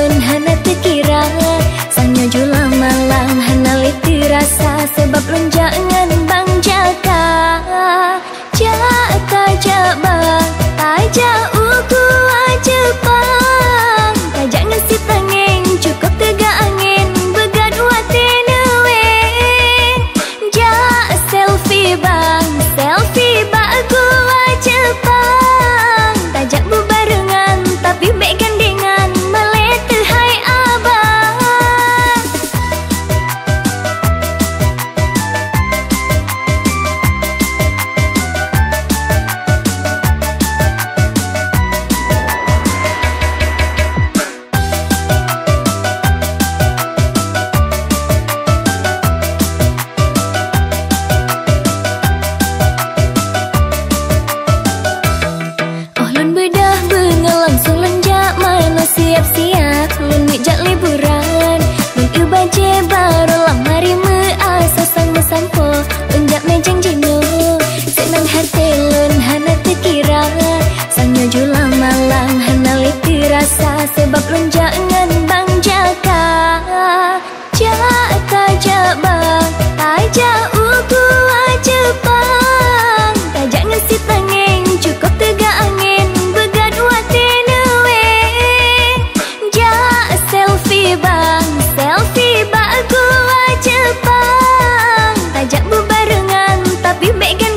Namun hana tikira Sangnya jula malam Hana liti rasa Sebab lonjaan angin, cukup tega angin, bergaduh hati newe. Ja selfie bang, selfie bak gua Jepang tajak berbarengan tapi megan